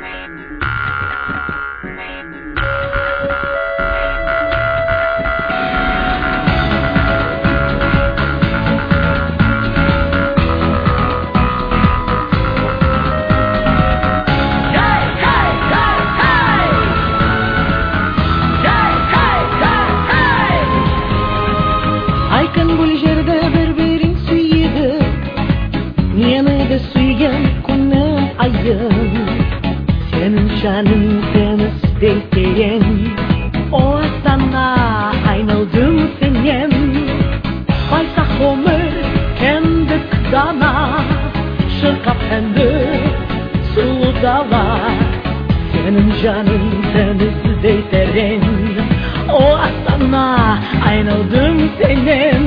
Thank you. canımsınız deyken O sana aynıldım senyem. Baysa homer kendik dana Şırkap hendi sulu dala Senin canımsınız deyteren O sana aynıldım senyem.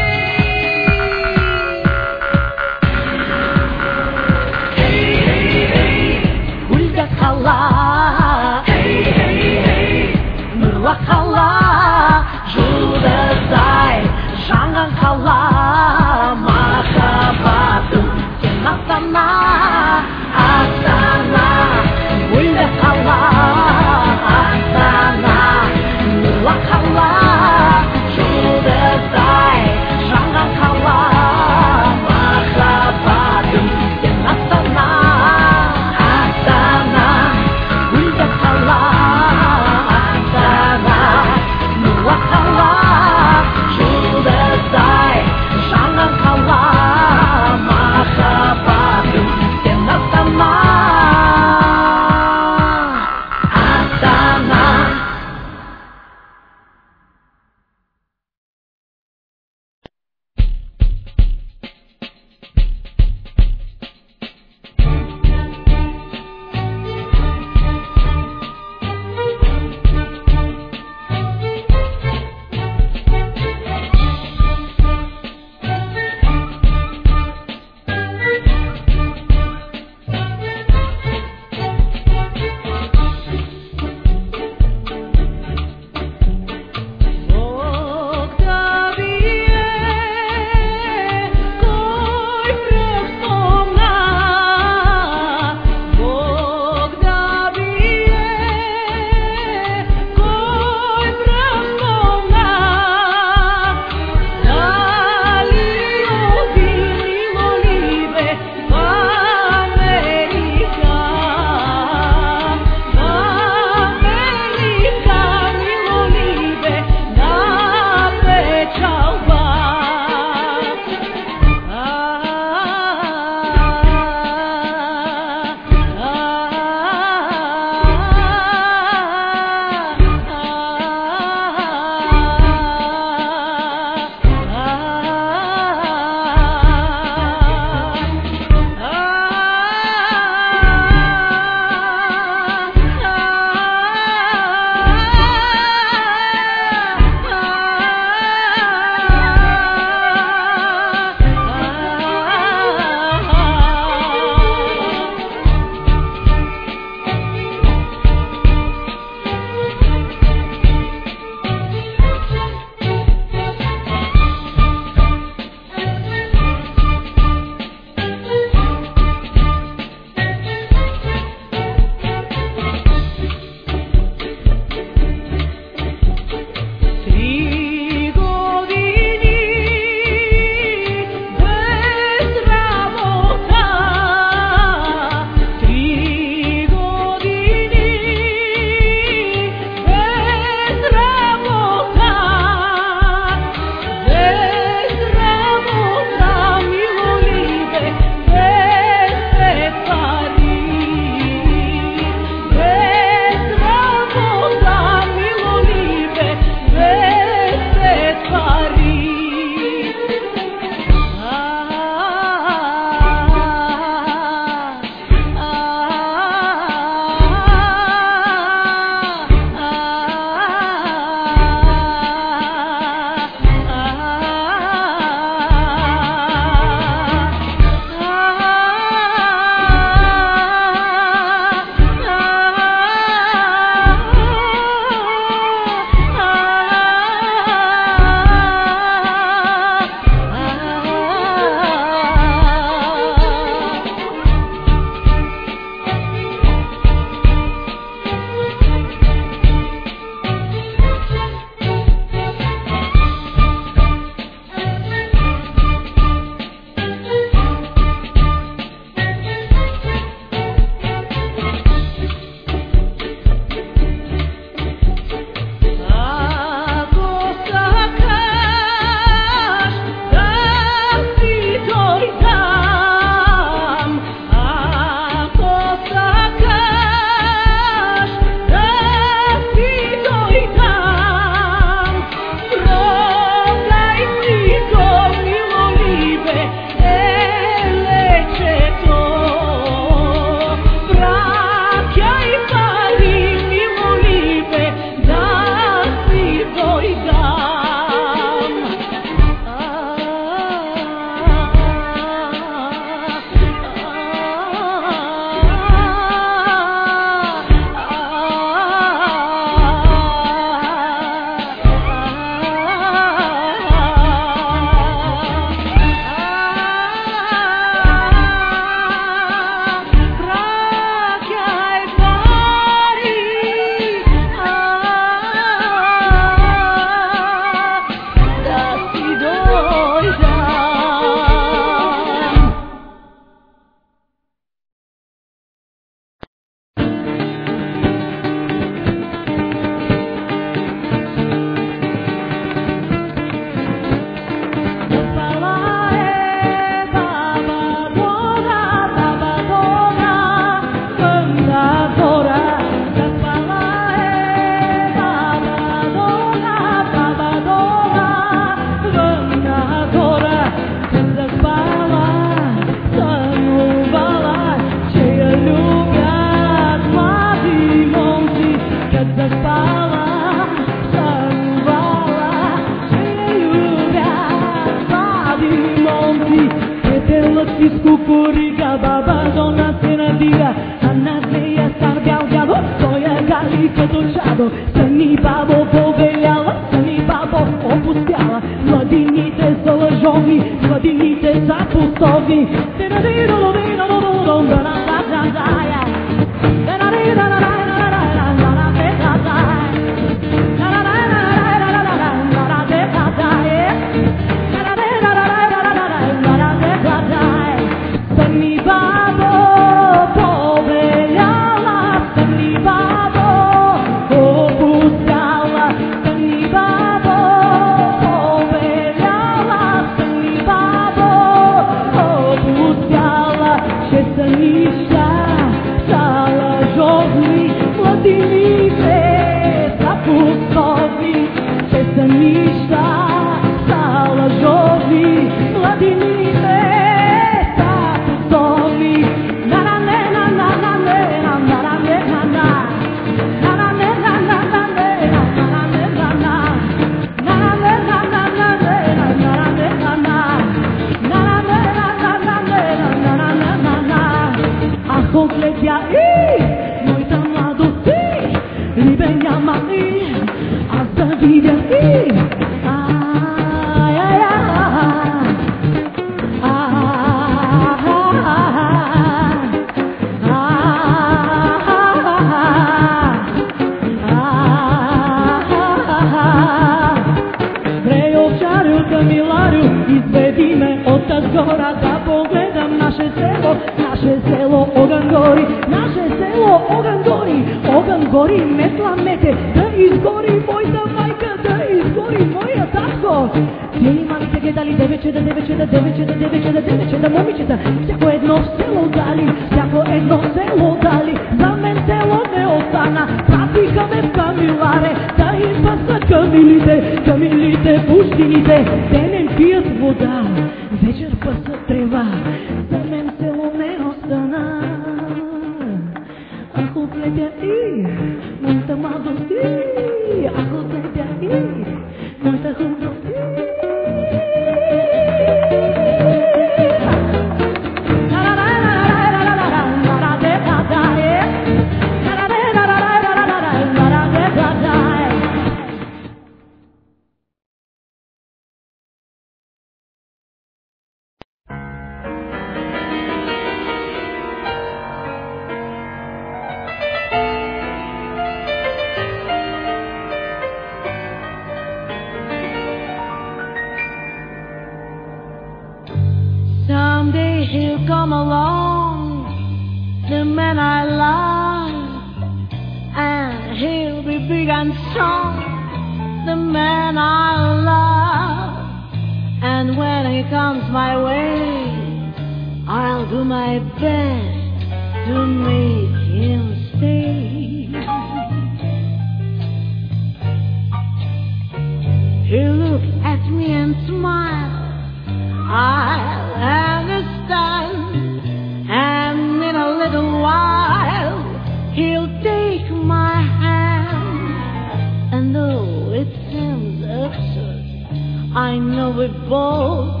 I know we both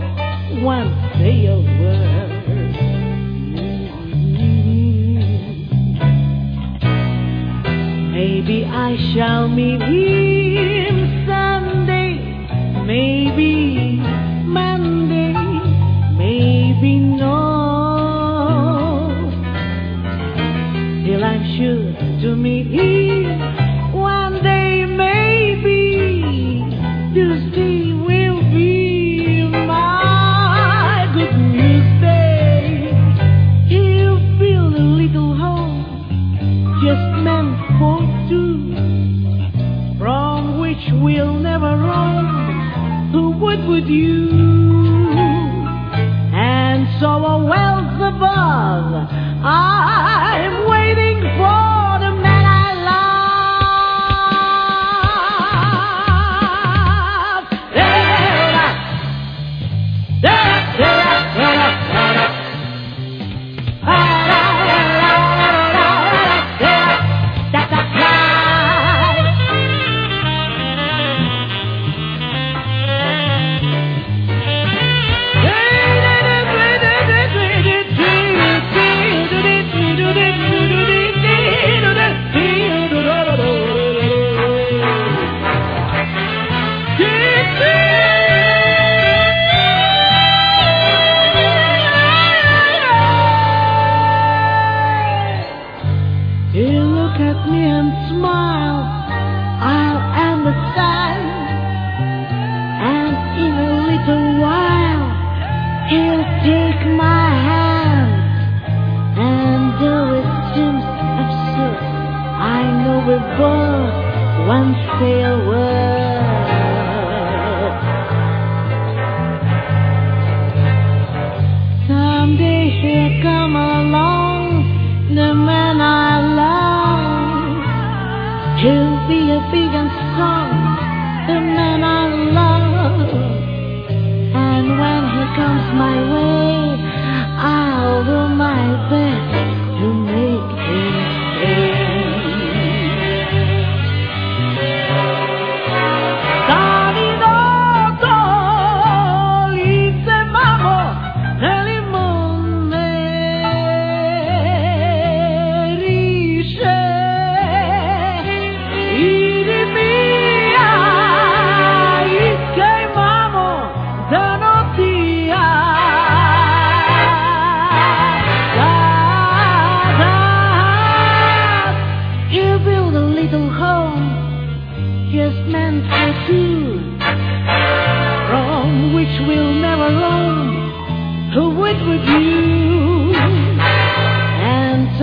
once they were. Maybe I shall meet you.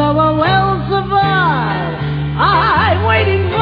So I will survive. I'm waiting for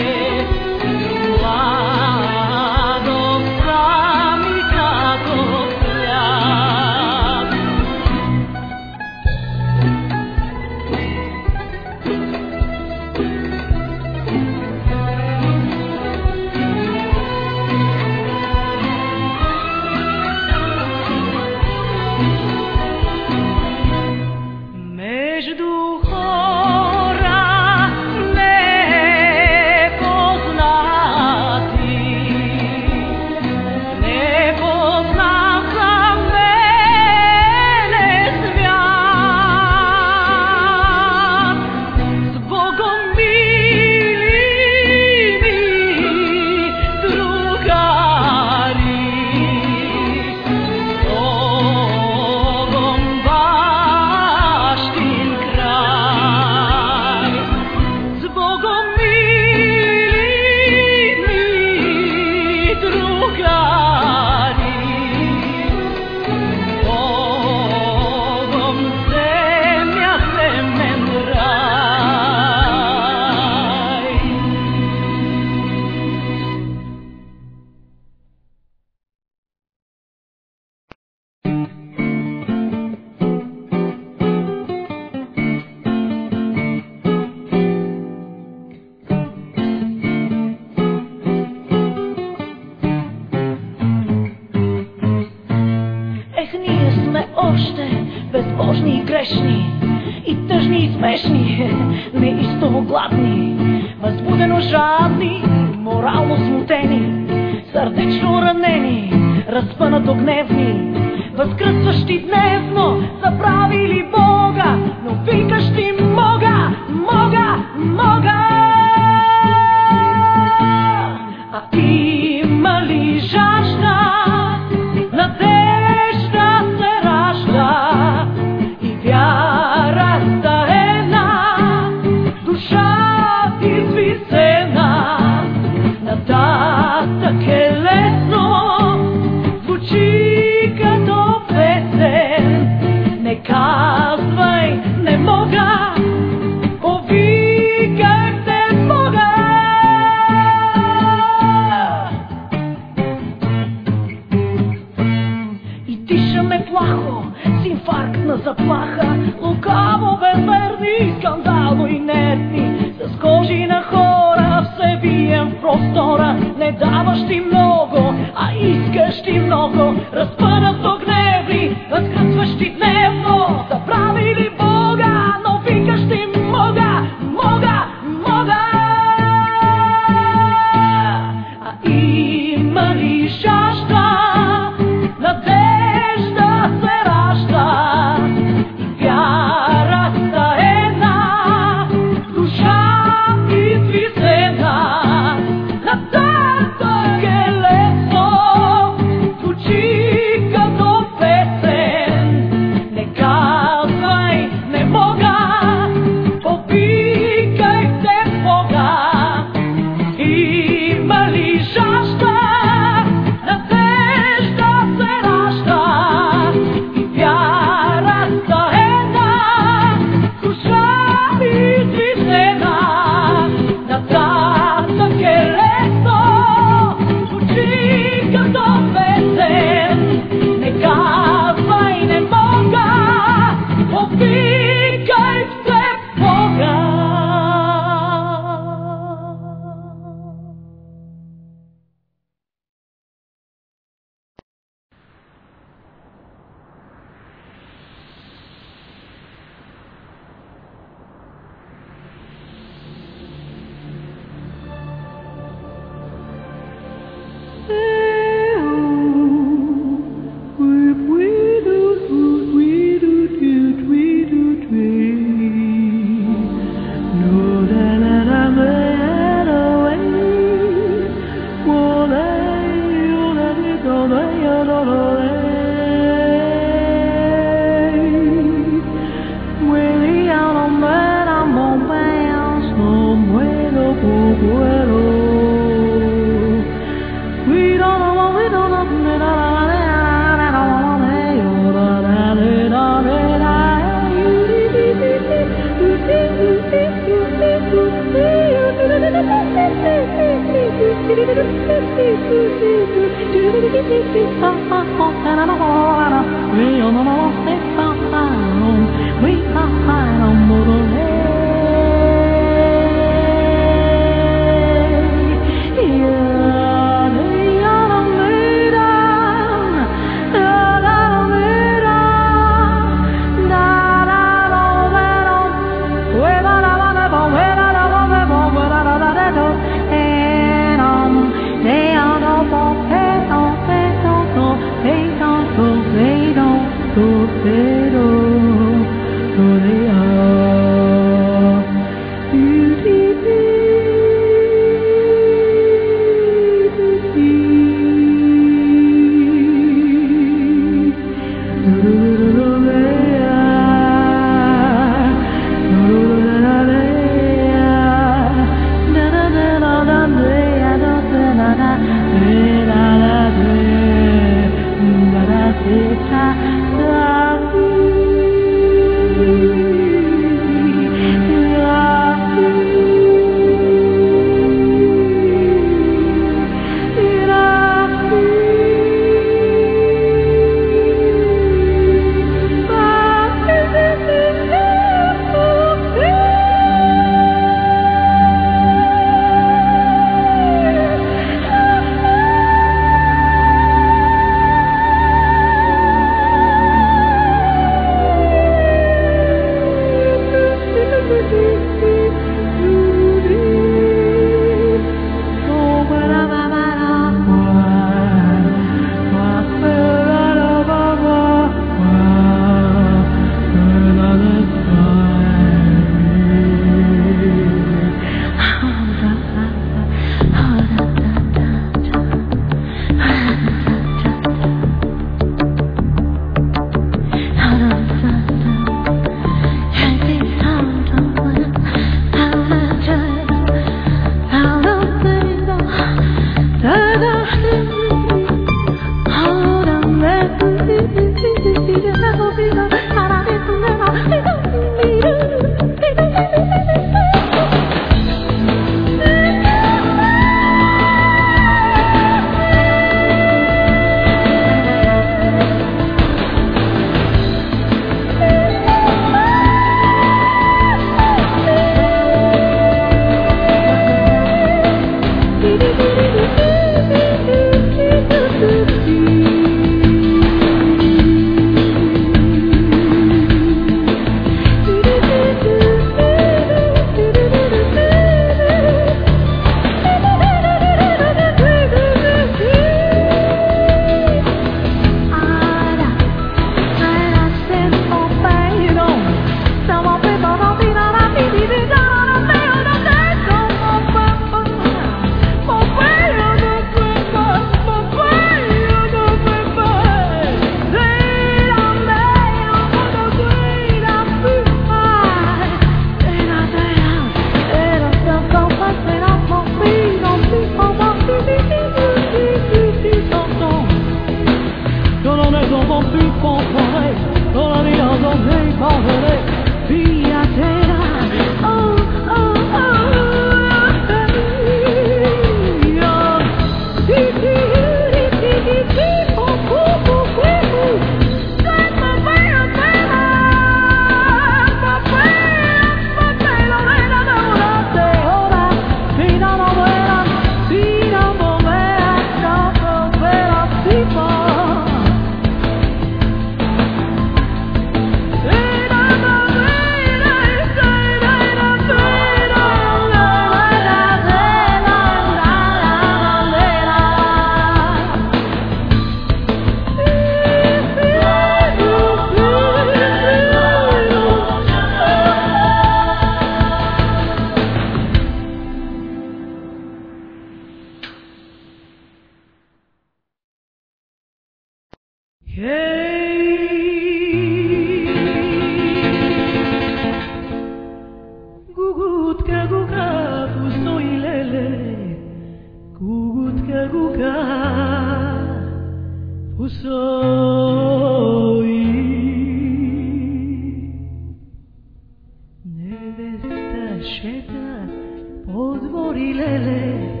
po dvori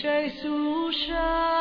谁诉说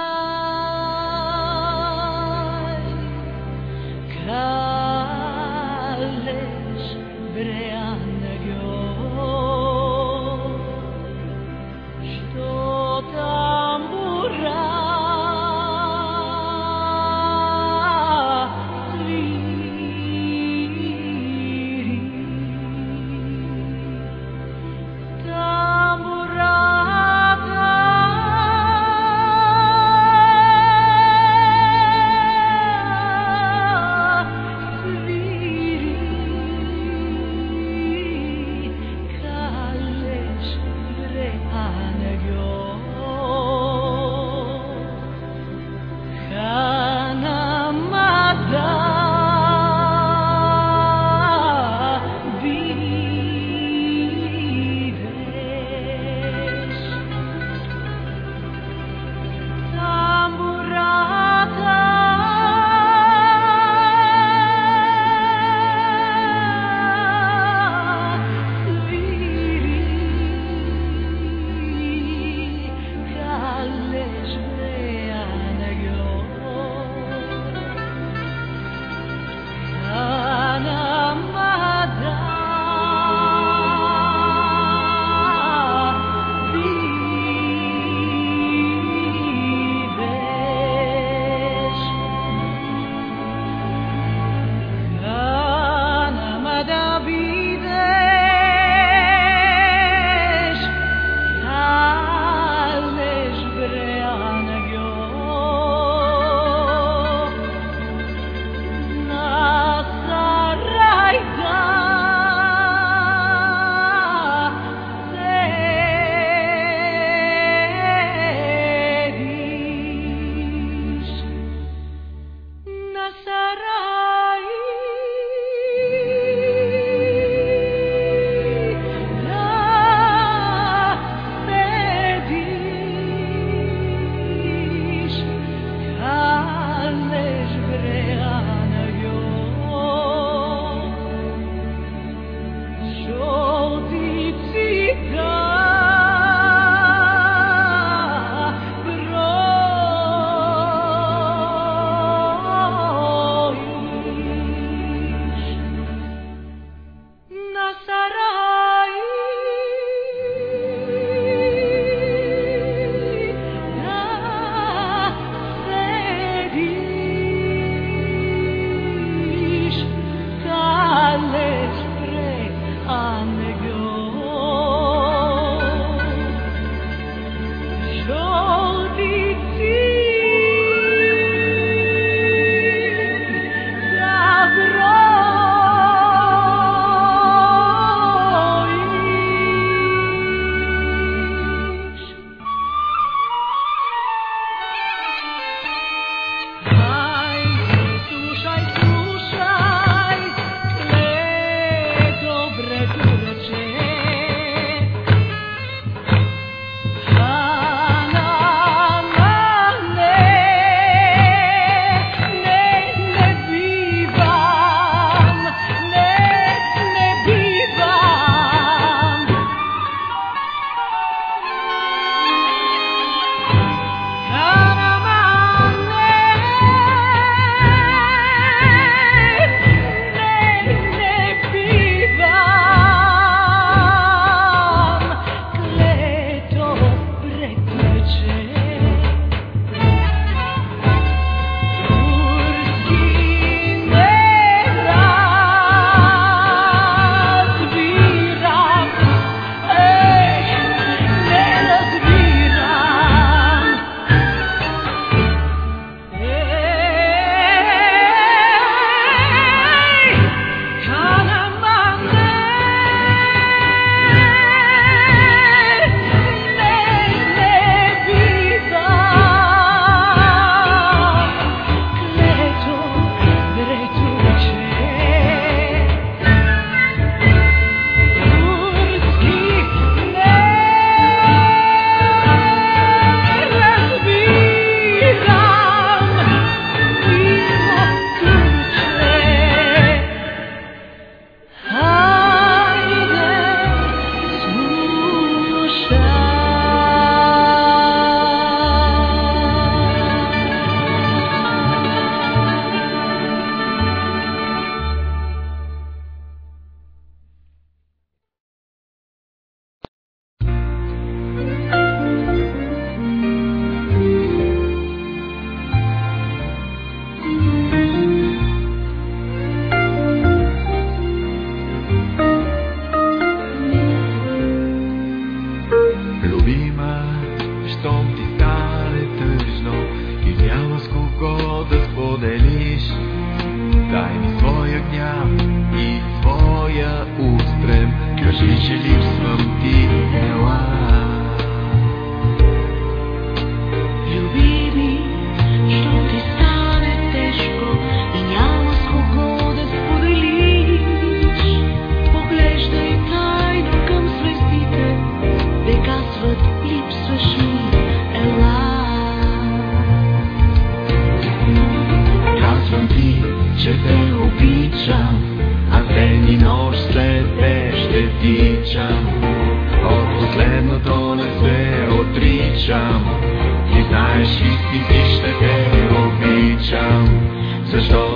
отричам. И знаеш, истински ще те обичам, защото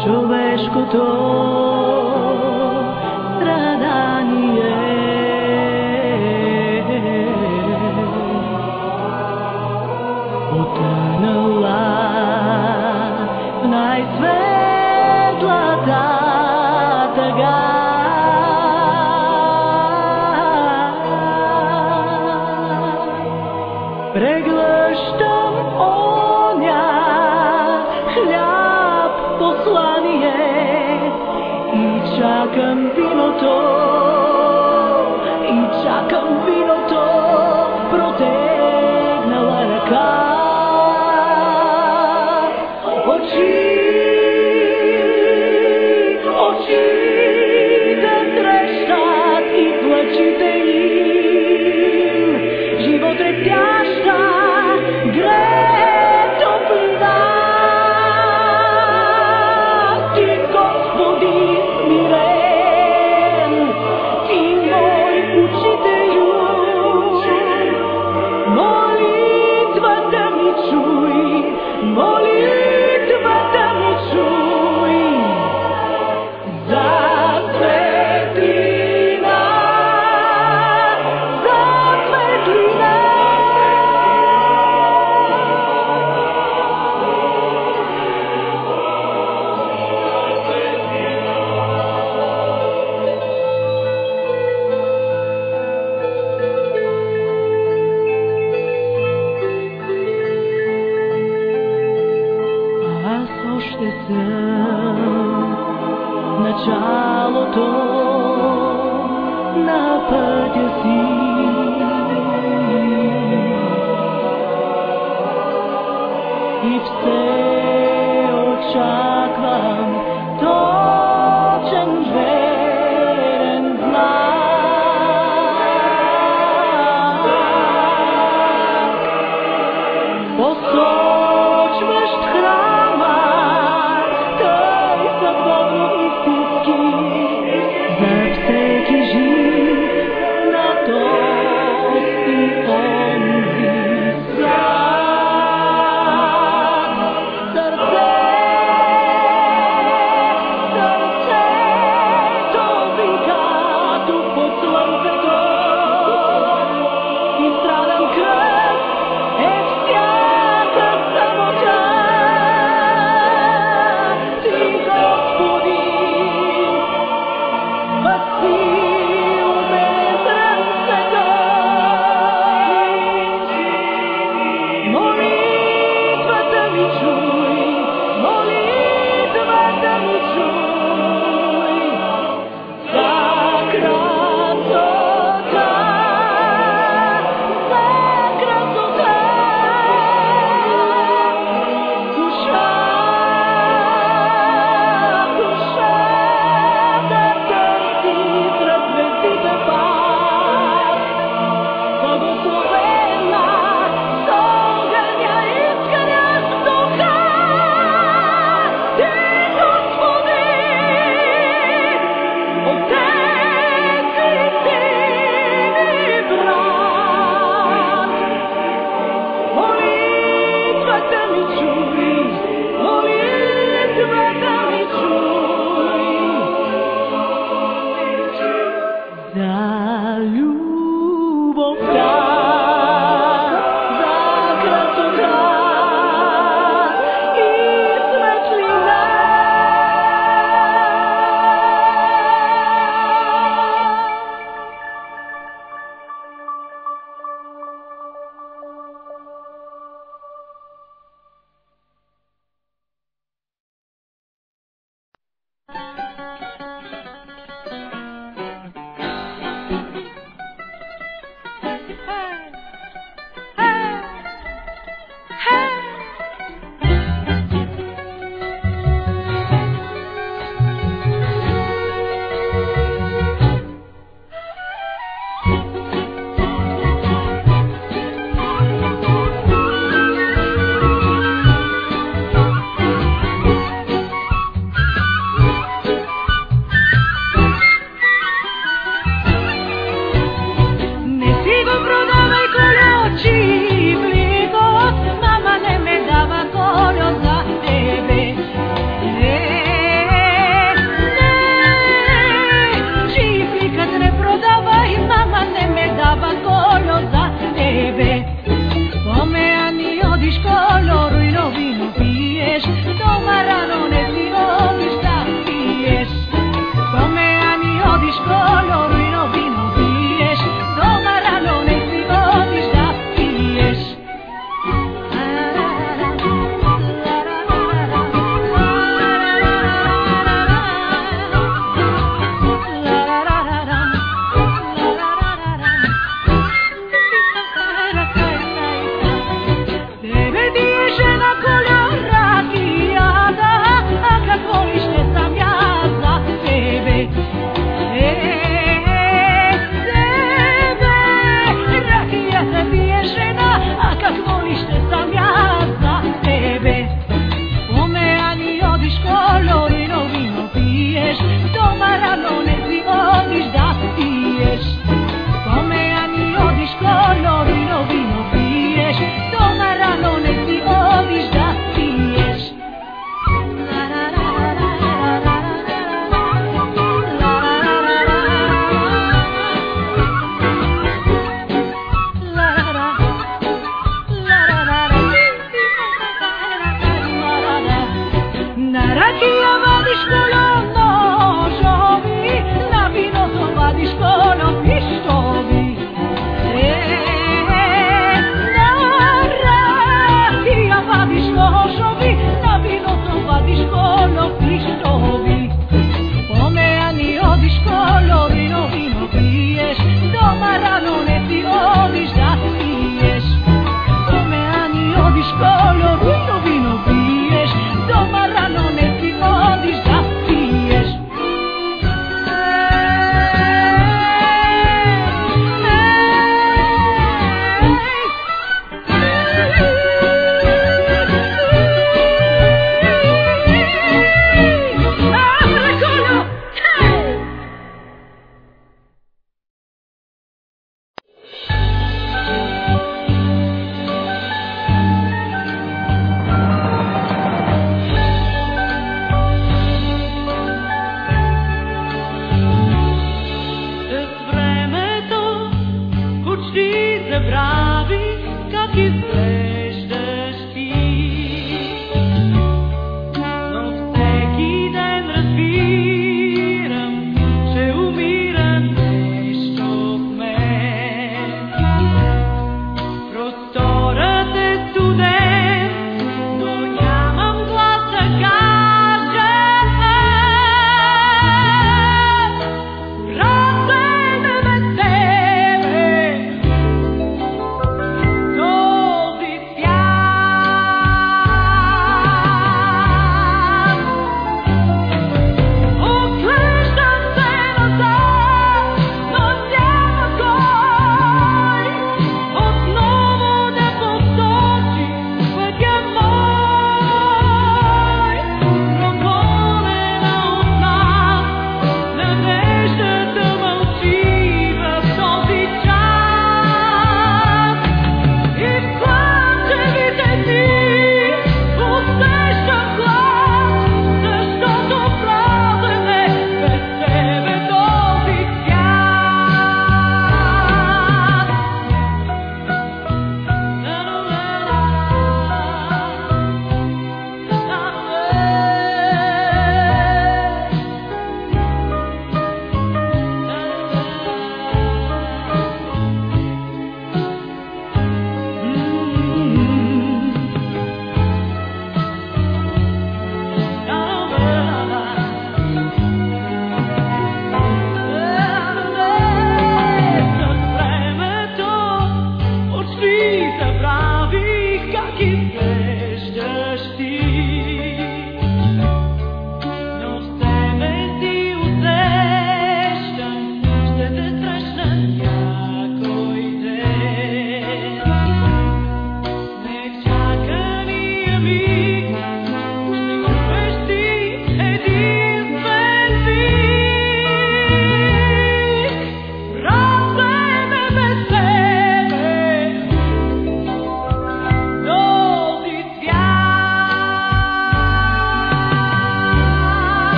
Ciò escuto Santo.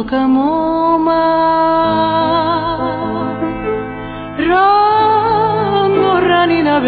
Malka moma Rano rani na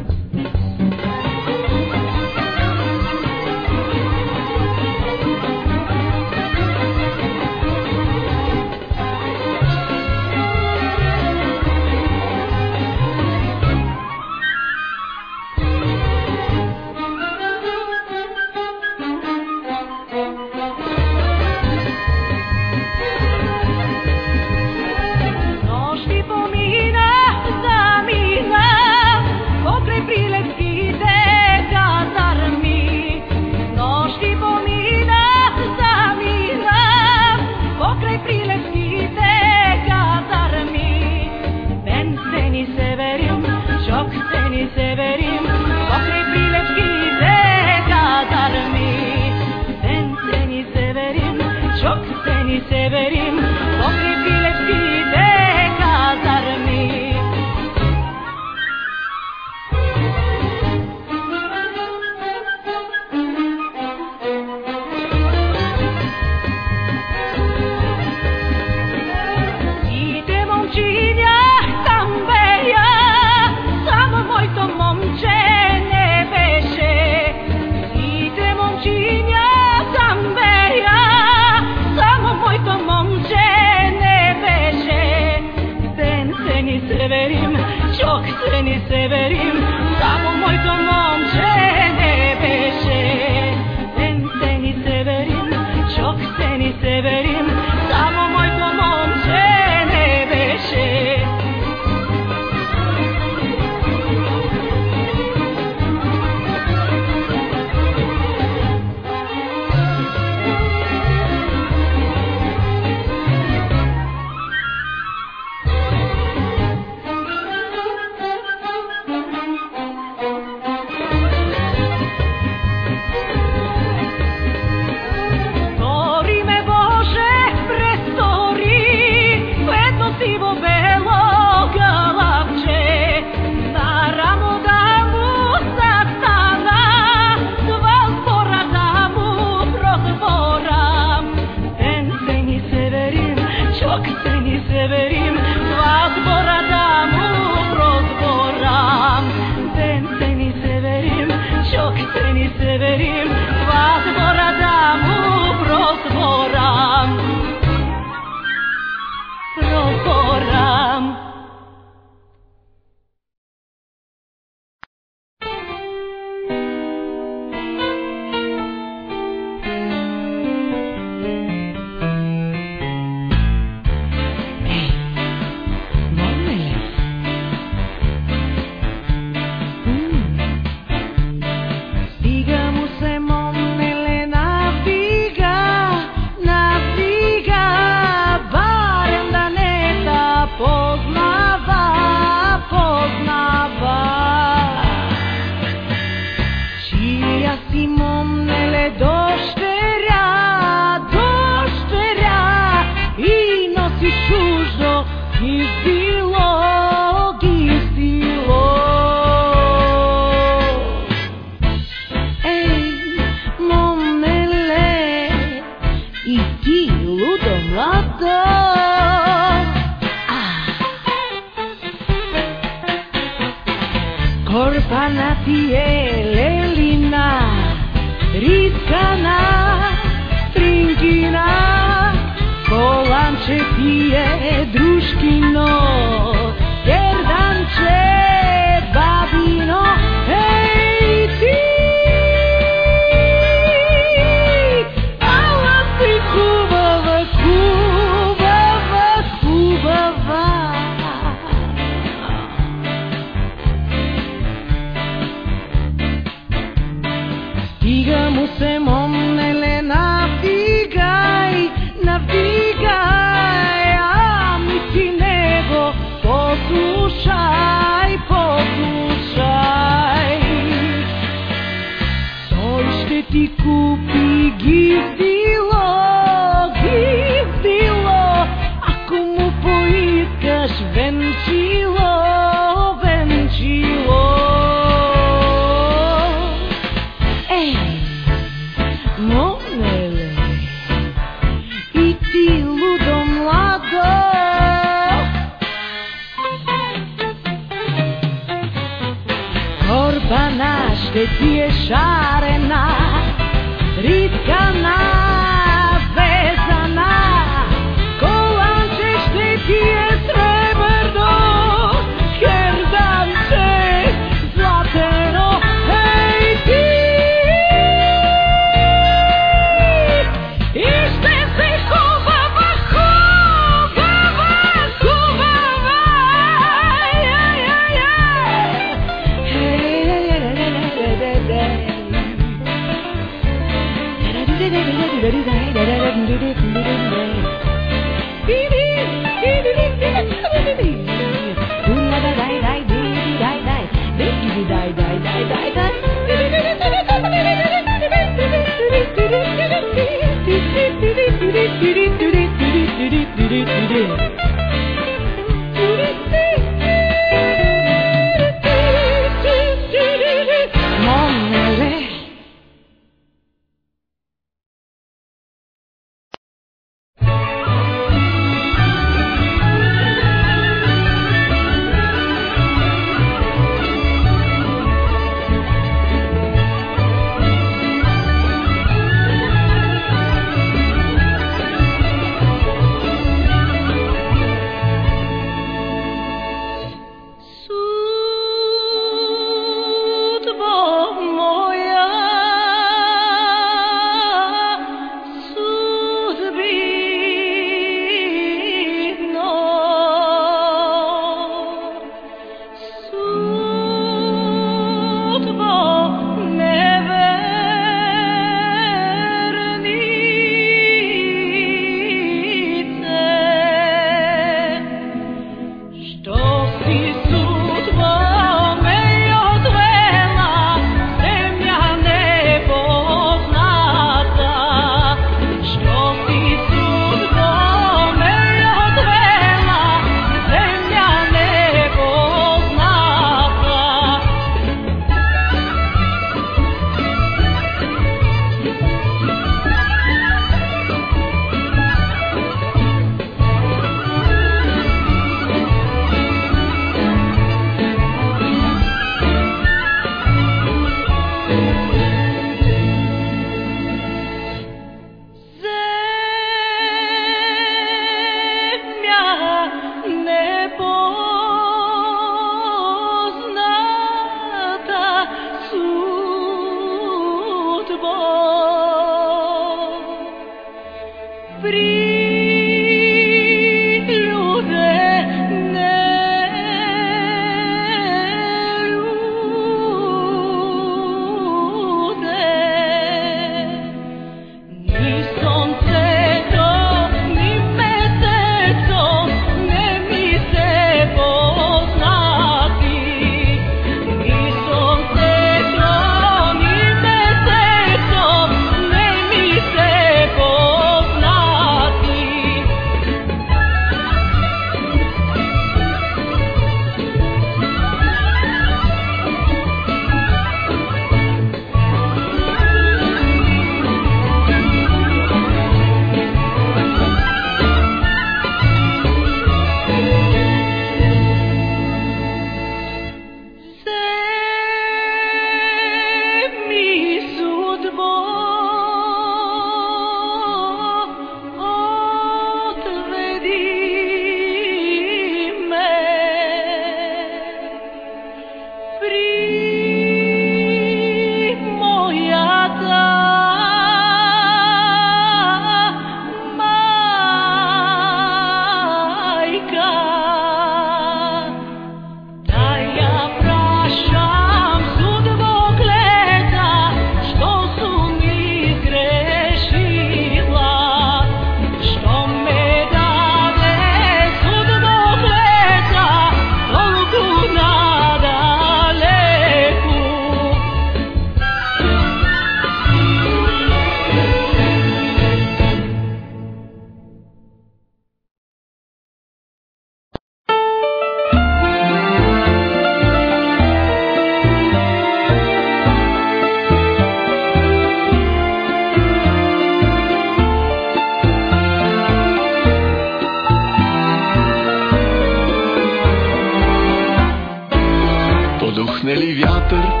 Nelly Viator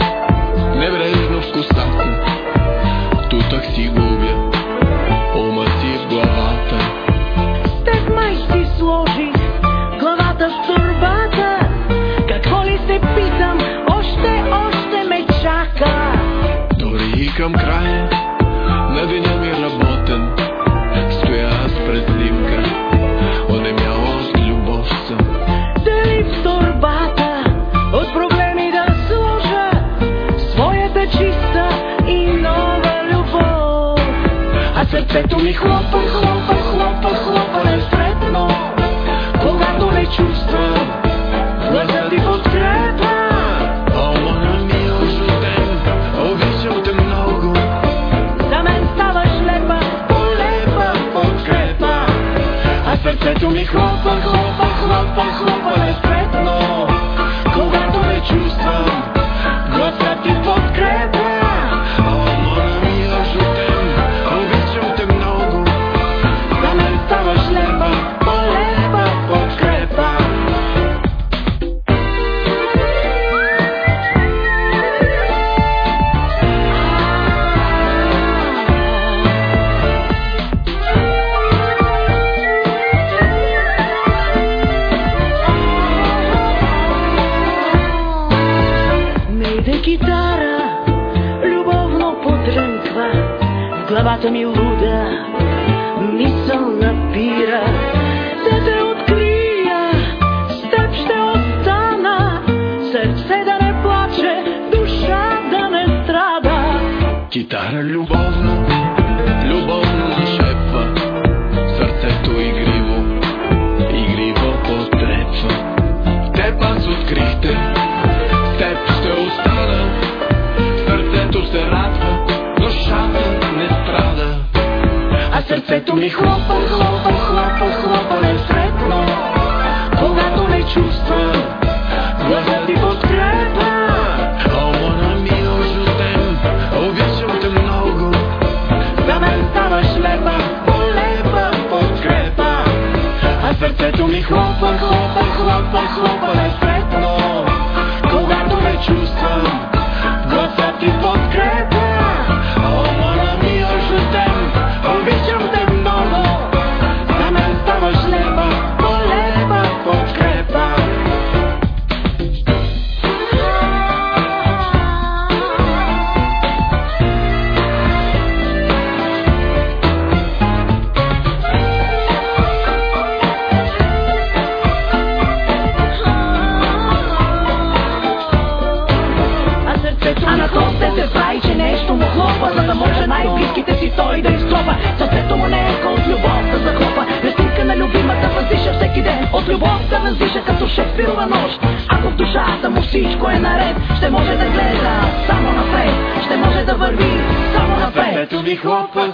разпирва нощ. Ако в душата му всичко е наред Ще може да гледа само напред. Ще може да върви само напред. Ето ми хлопа.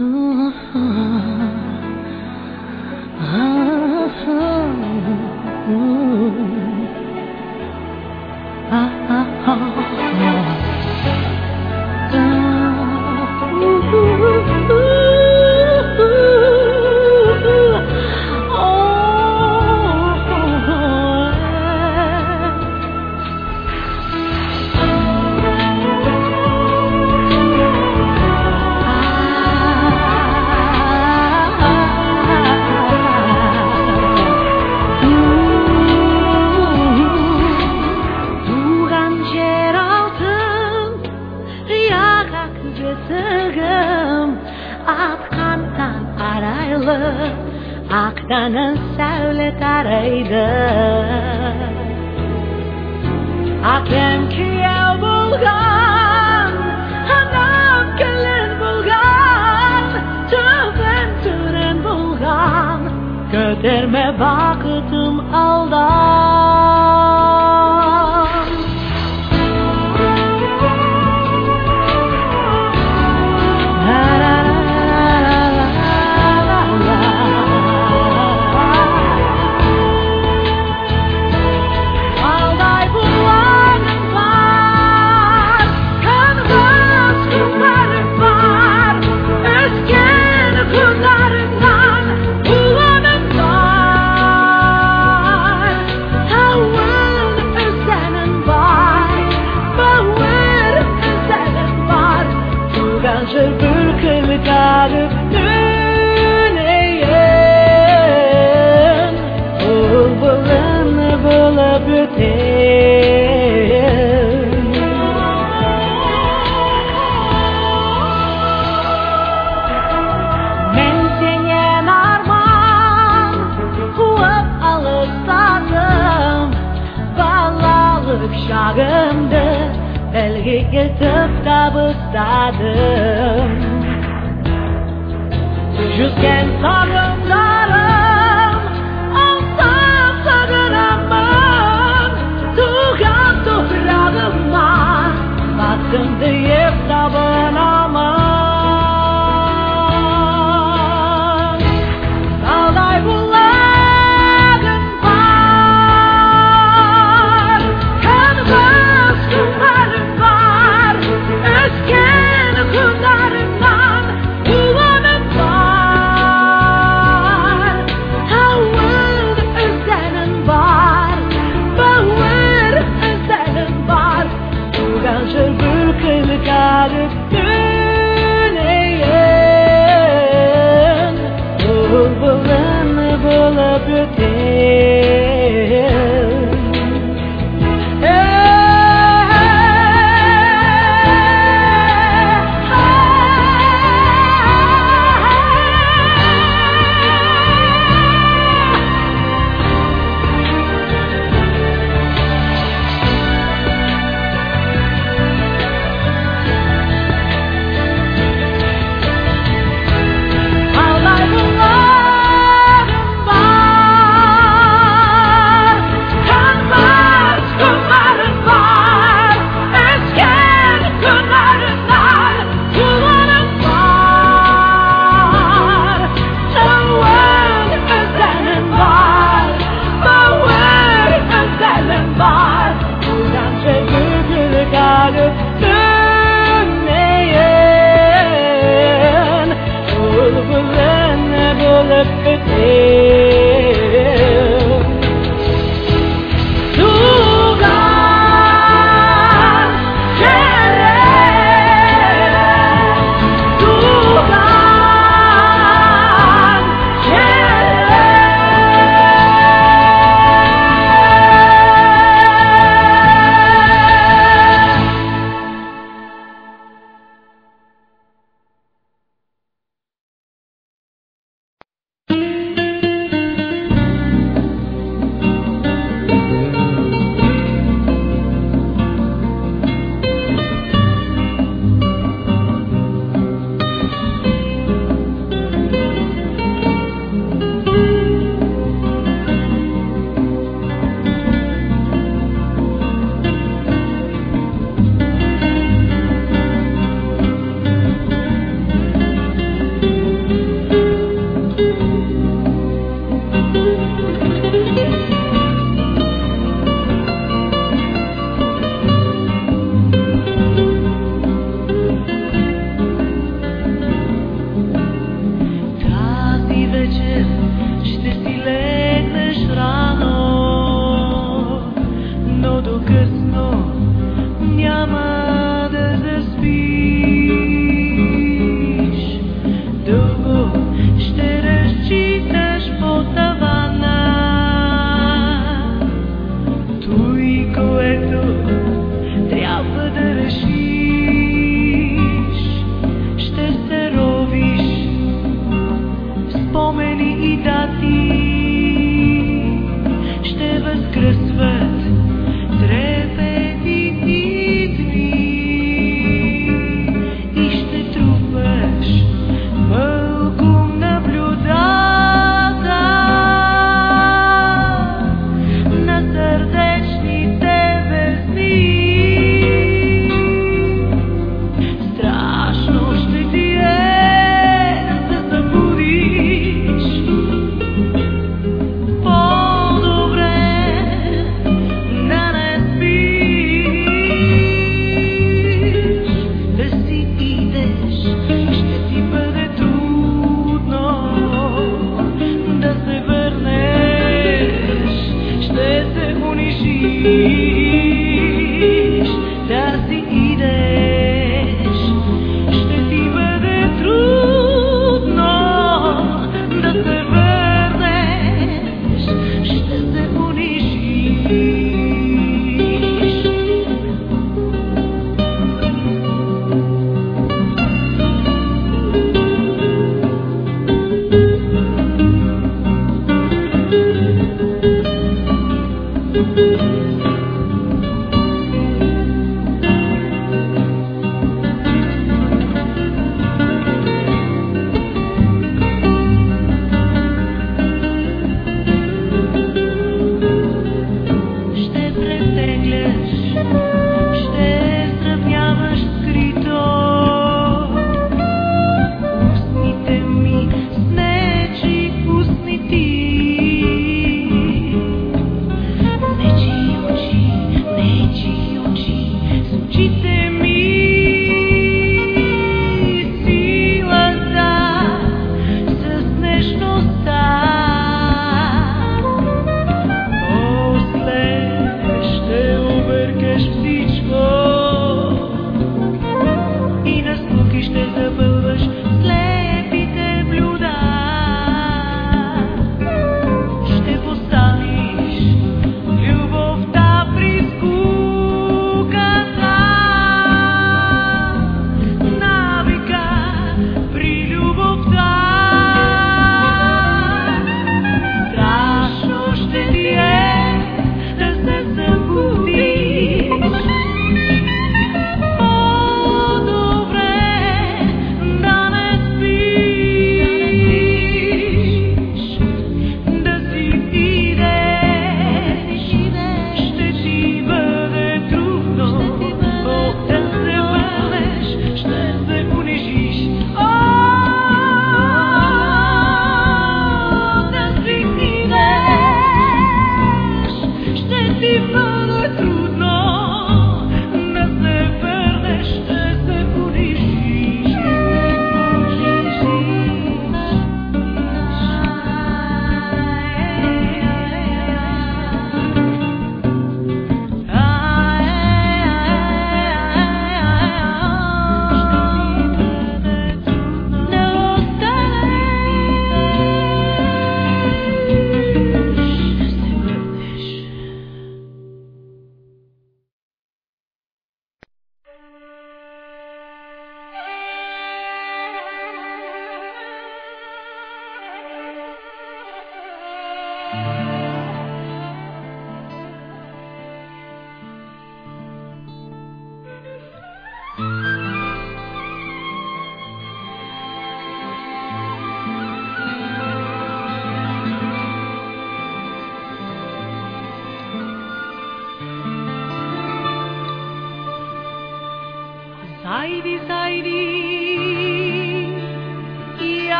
Ooh.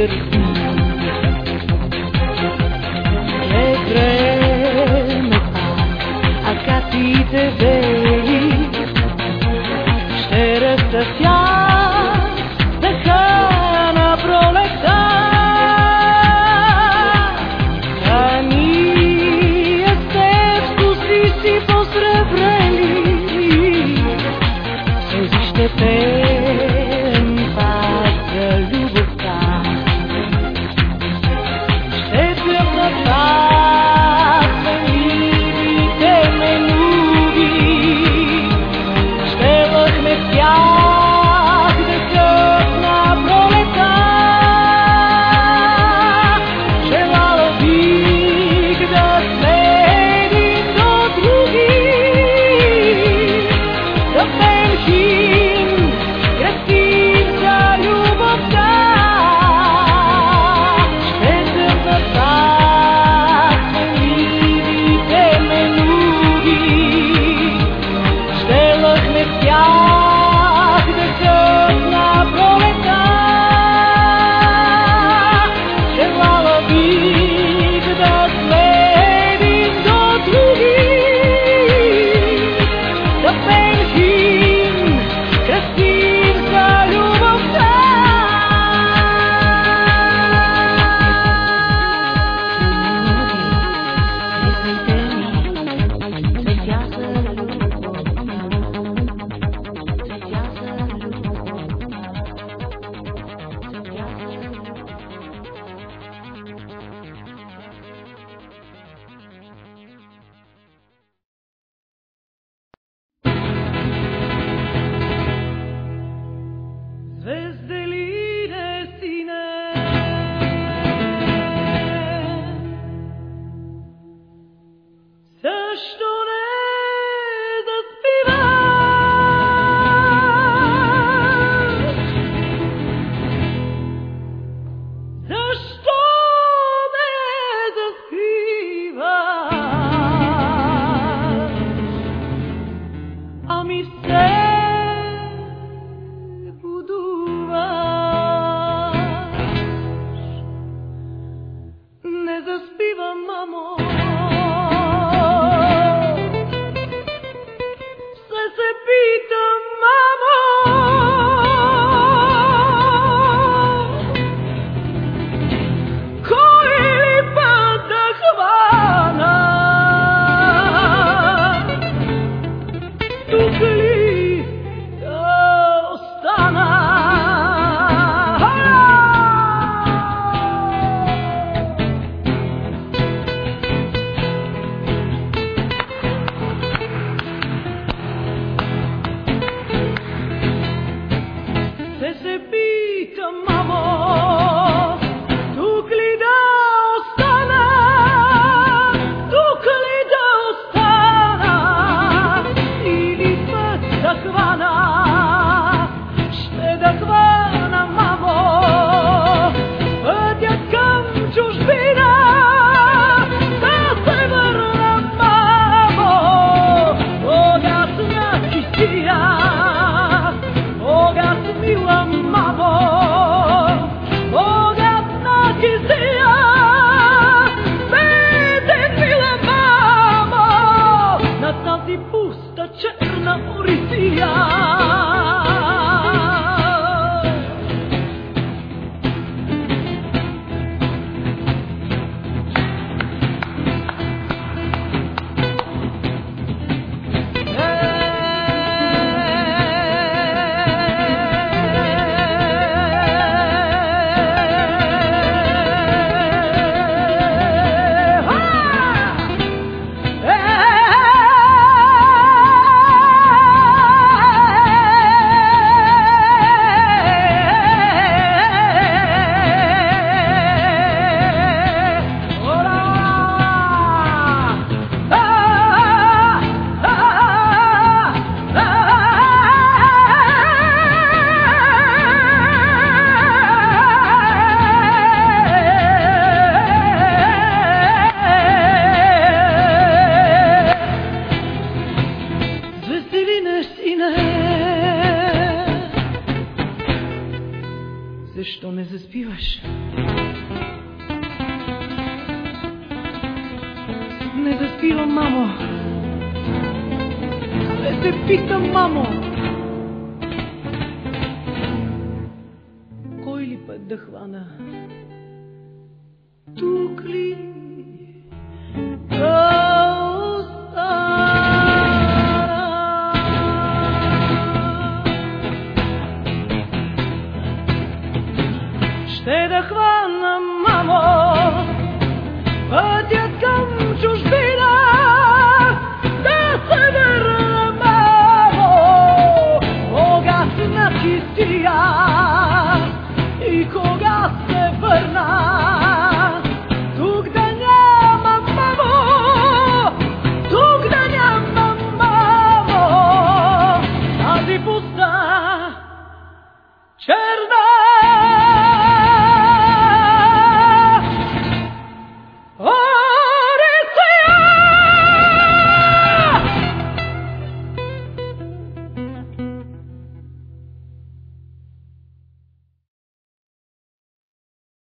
Ще